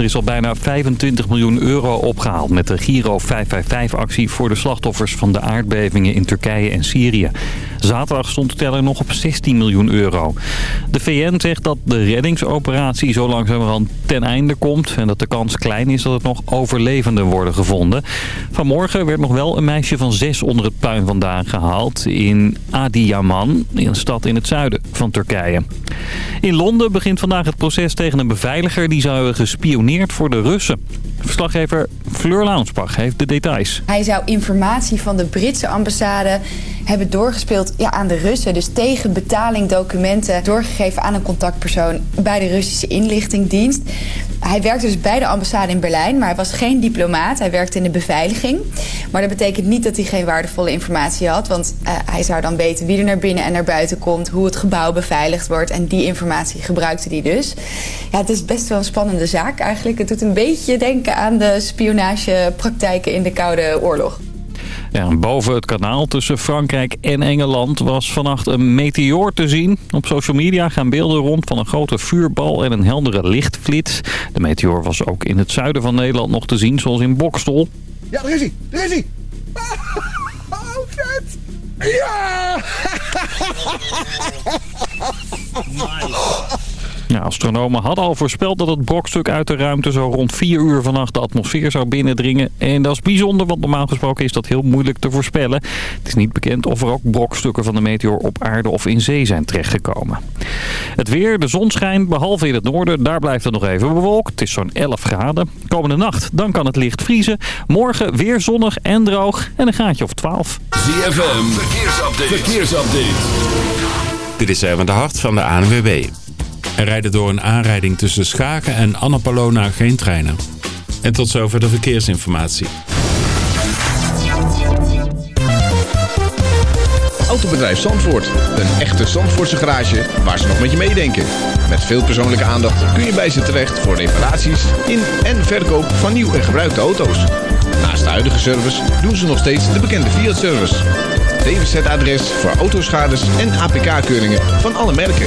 Er is al bijna 25 miljoen euro opgehaald met de Giro 555-actie voor de slachtoffers van de aardbevingen in Turkije en Syrië. Zaterdag stond de teller nog op 16 miljoen euro. De VN zegt dat de reddingsoperatie zo langzamerhand ten einde komt en dat de kans klein is dat er nog overlevenden worden gevonden. Vanmorgen werd nog wel een meisje van zes onder het puin vandaan gehaald in Adiyaman, een stad in het zuiden van Turkije. In Londen begint vandaag het proces tegen een beveiliger die zou hebben gespioneerd voor de Russen. Verslaggever Fleur Launsbach heeft de details. Hij zou informatie van de Britse ambassade hebben doorgespeeld ja, aan de Russen. Dus tegen betaling documenten doorgegeven aan een contactpersoon bij de Russische inlichtingdienst. Hij werkte dus bij de ambassade in Berlijn, maar hij was geen diplomaat. Hij werkte in de beveiliging. Maar dat betekent niet dat hij geen waardevolle informatie had. Want uh, hij zou dan weten wie er naar binnen en naar buiten komt, hoe het gebouw beveiligd wordt. En die informatie gebruikte hij dus. Ja, het is best wel een spannende zaak eigenlijk. Het doet een beetje denken aan de spionagepraktijken in de Koude Oorlog. Ja, boven het kanaal tussen Frankrijk en Engeland was vannacht een meteoor te zien. Op social media gaan beelden rond van een grote vuurbal en een heldere lichtflits. De meteoor was ook in het zuiden van Nederland nog te zien, zoals in Bokstel. Ja, daar is hij! Daar is hij! Oh, vet! Ja! Nice. Ja, astronomen hadden al voorspeld dat het brokstuk uit de ruimte zo rond 4 uur vannacht de atmosfeer zou binnendringen. En dat is bijzonder, want normaal gesproken is dat heel moeilijk te voorspellen. Het is niet bekend of er ook brokstukken van de meteor op aarde of in zee zijn terechtgekomen. Het weer, de zon schijnt, behalve in het noorden. Daar blijft het nog even bewolkt. Het is zo'n 11 graden. Komende nacht, dan kan het licht vriezen. Morgen weer zonnig en droog en een gaatje of 12. ZFM, verkeersupdate. verkeersupdate. Dit is even de hart van de ANWB. Er rijden door een aanrijding tussen Schaken en Annapolona geen treinen. En tot zover de verkeersinformatie. Autobedrijf Zandvoort. Een echte Zandvoortse garage waar ze nog met je meedenken. Met veel persoonlijke aandacht kun je bij ze terecht voor reparaties in en verkoop van nieuw en gebruikte auto's. Naast de huidige service doen ze nog steeds de bekende Fiat-service. DWZ-adres voor autoschades en APK-keuringen van alle merken.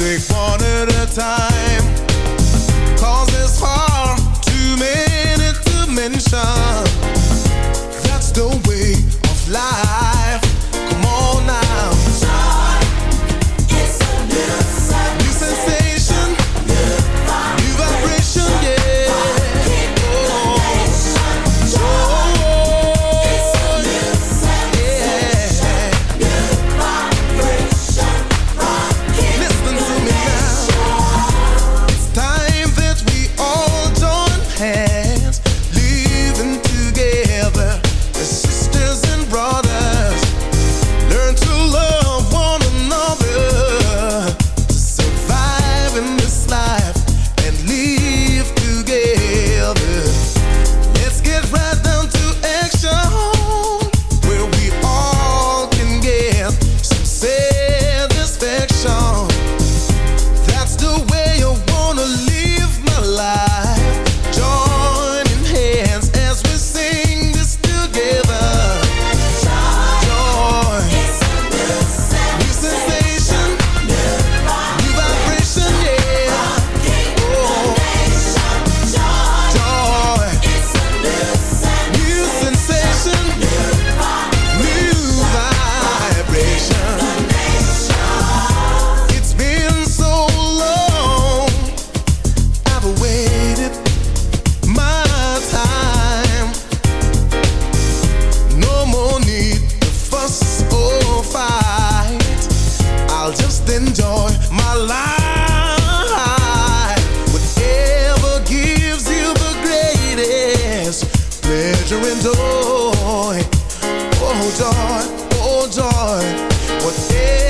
Take one at a time. joy, oh joy, oh joy, whatever.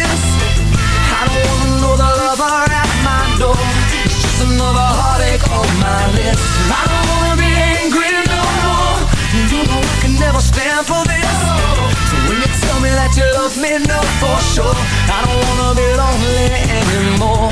Lover at my door. It's just another heartache on my list. I don't wanna be angry no more. You know I can never stand for this. So when you tell me that you love me, know for sure. I don't wanna be lonely anymore.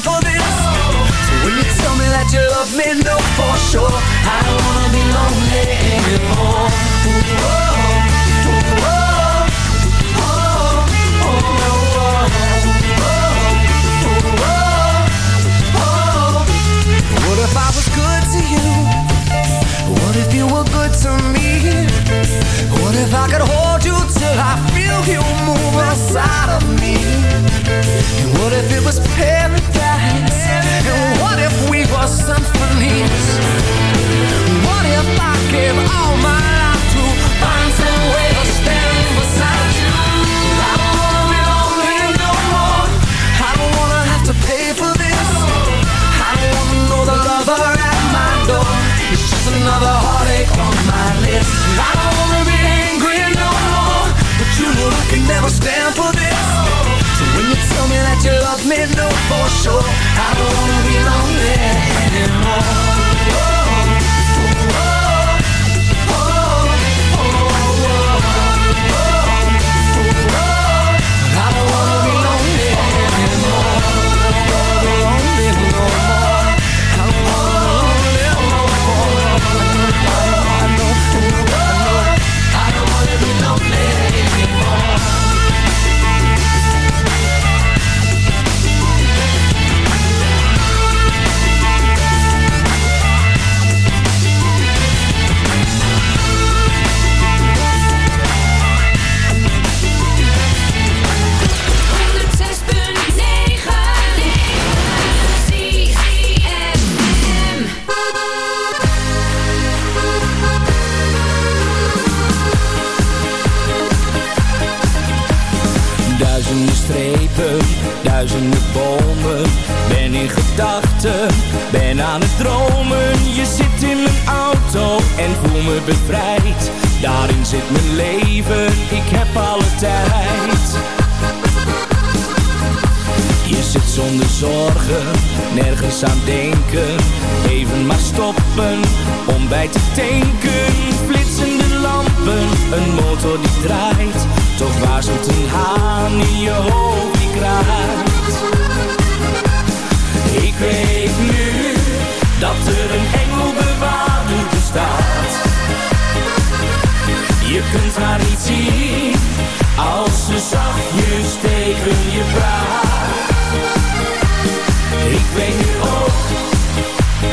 for this. So when you tell me that you love me No for sure. I don't wanna be lonely anymore. Bevrijd. Daarin zit mijn leven, ik heb alle tijd. Je zit zonder zorgen, nergens aan denken. Even maar stoppen, om bij te tanken. Flitsende lampen, een motor die draait. Toch waarschuwt een haan in je hoofd die kraait. Ik weet nu dat er een engelbewaarder bestaat. Je kunt haar niet zien als ze zachtjes tegen je praat. Ik weet nu ook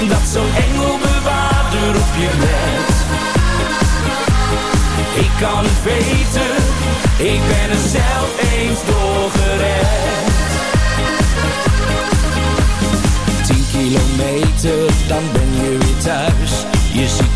dat zo'n engelbewaarder op je let. Ik kan het weten, ik ben er zelf eens door gered. Tien kilometer, dan ben je weer thuis.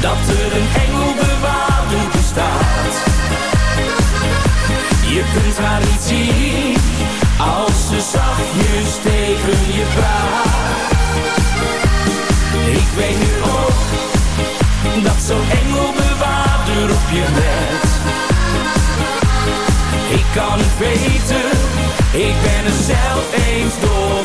dat er een engelbewaarder bestaat. Je kunt haar niet zien als ze zachtjes tegen je praat. Ik weet nu ook dat zo'n engelbewaarder op je let. Ik kan het weten, ik ben er zelf eens door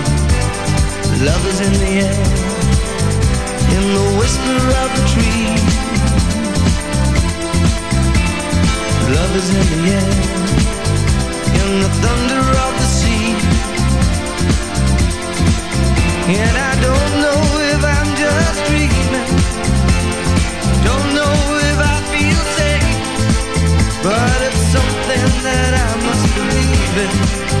Love is in the air, in the whisper of the tree. Love is in the air, in the thunder of the sea. And I don't know if I'm just dreaming. Don't know if I feel safe. But it's something that I must believe in.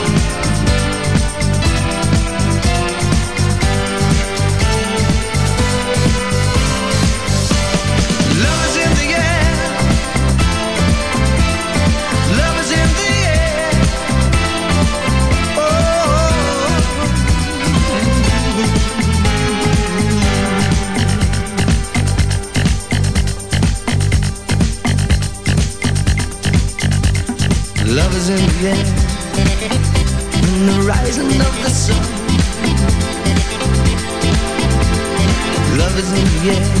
Love is in the In the rising of the sun. Love is in the air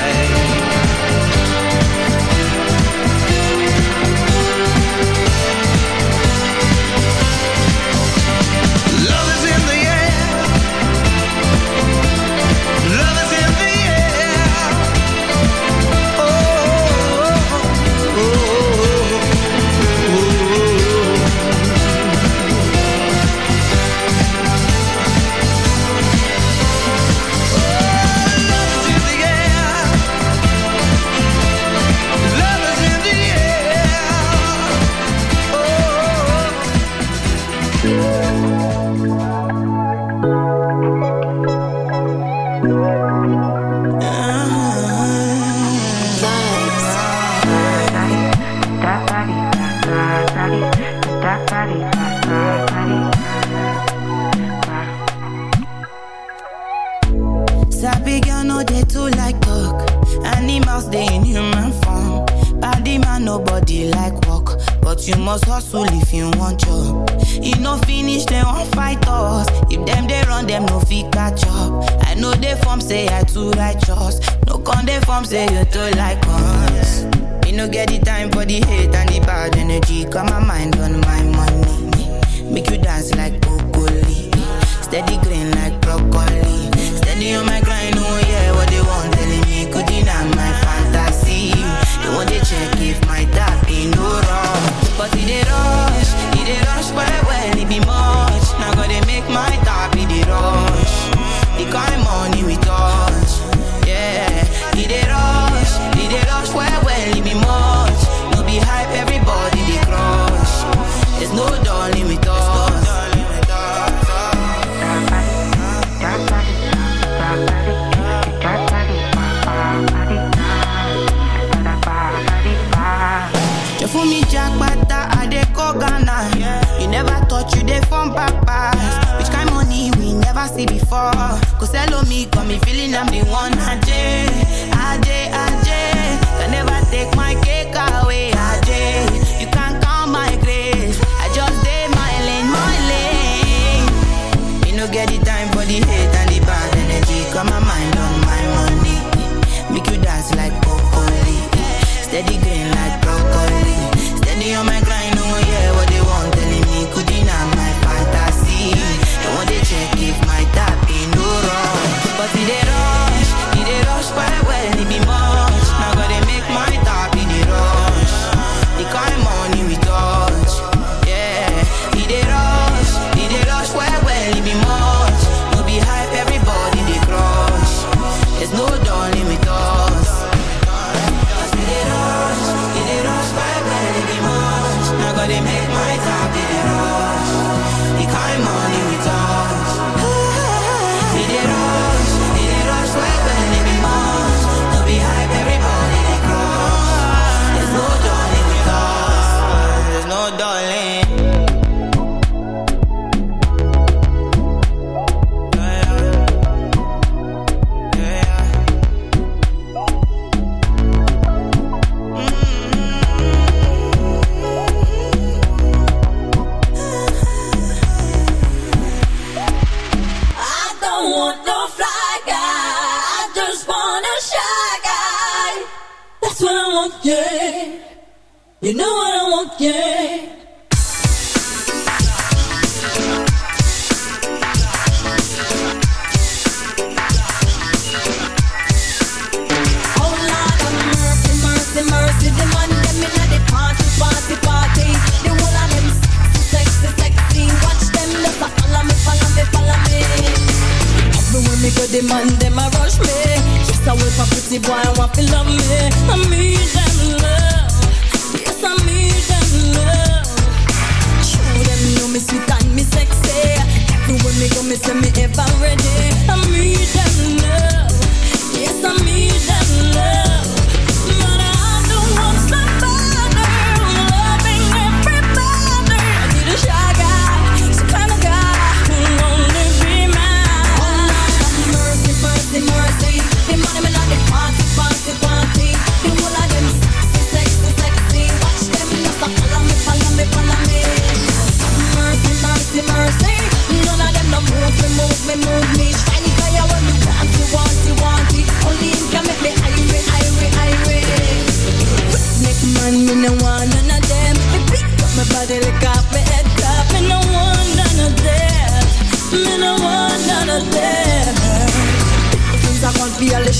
night.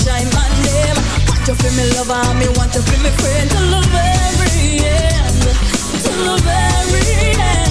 shine my name. Want you feel me lover, me want you feel me friend till the very end, till the very end.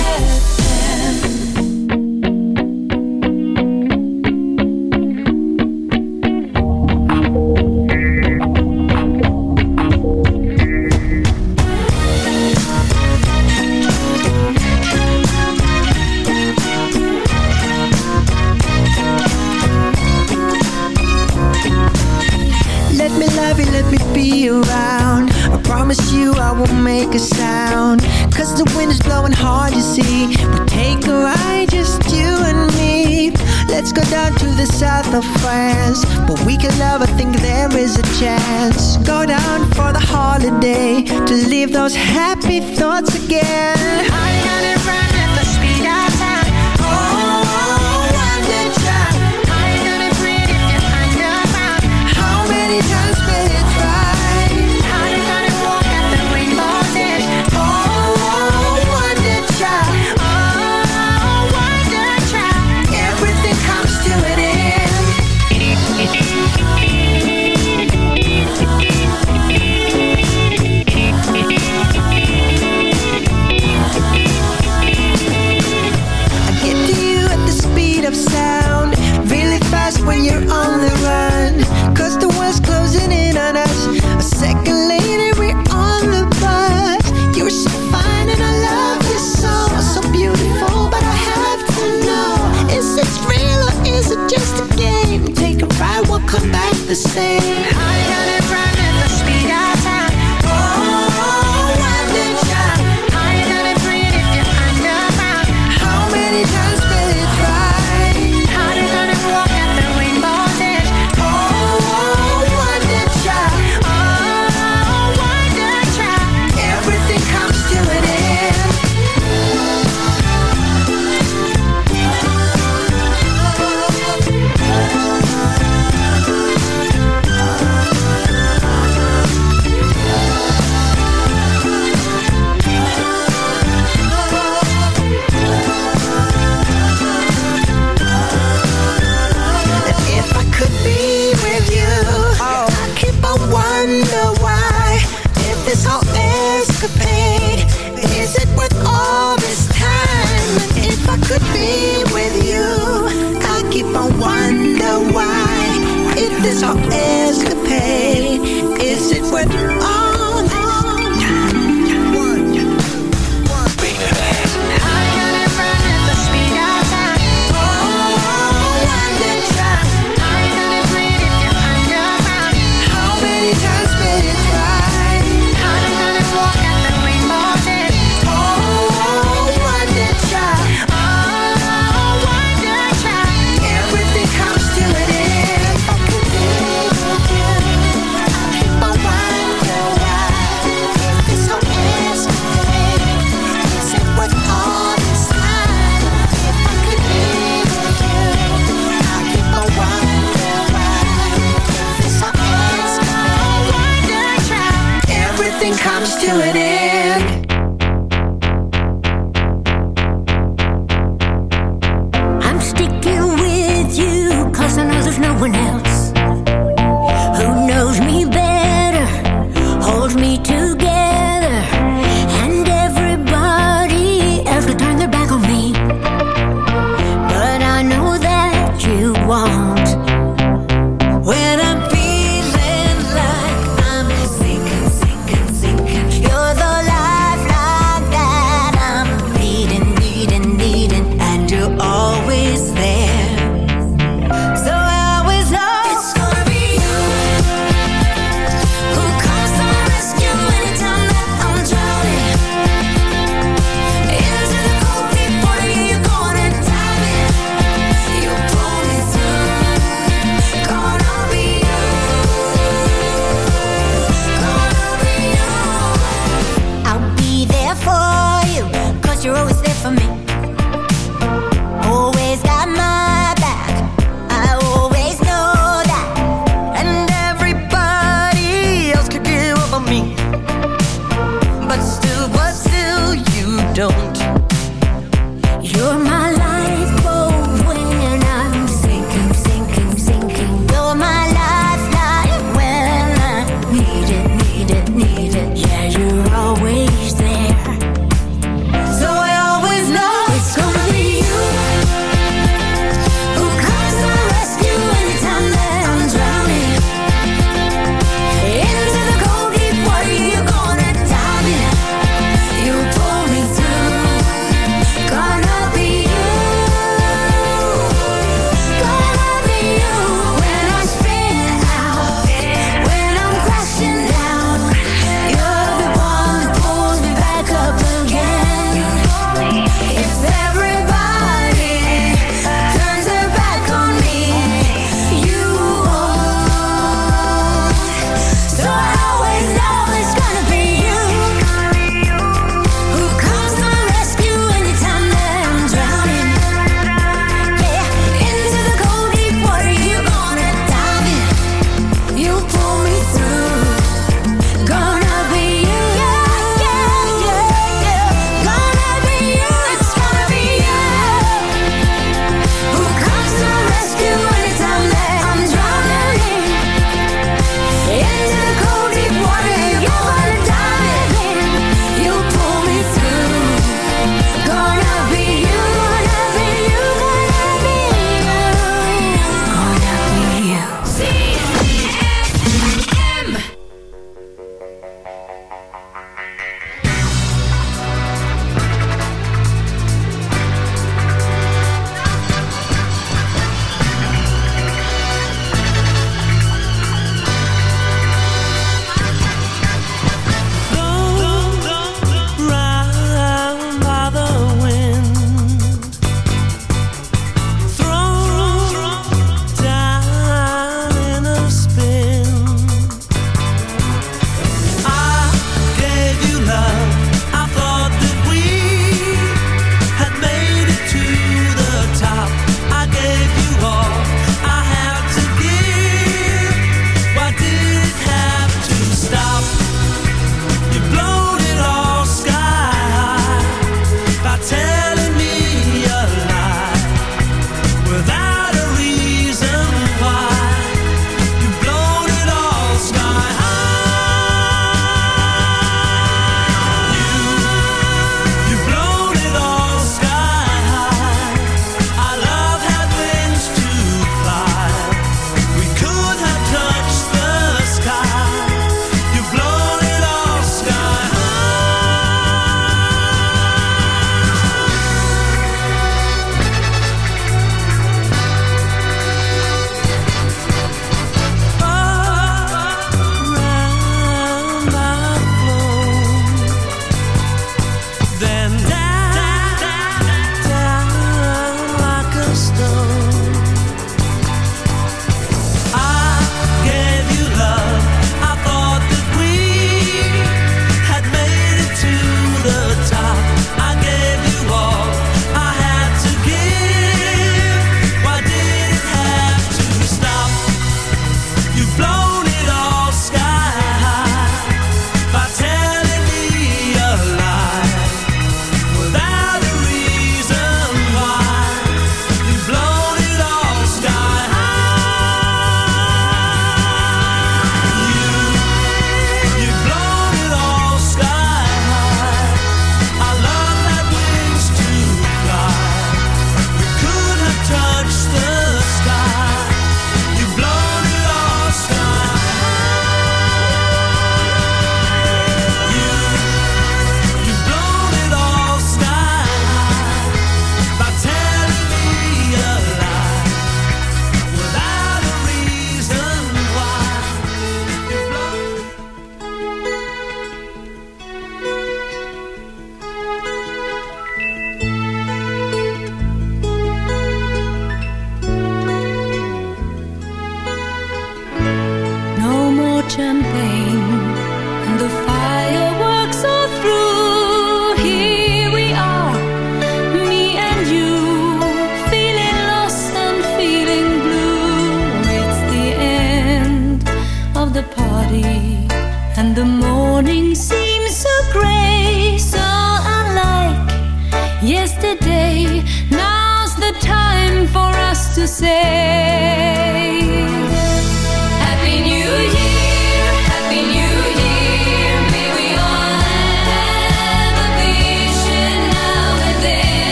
south of France, but we can never think there is a chance. Go down for the holiday to leave those happy thoughts again. the same. Comes to an end.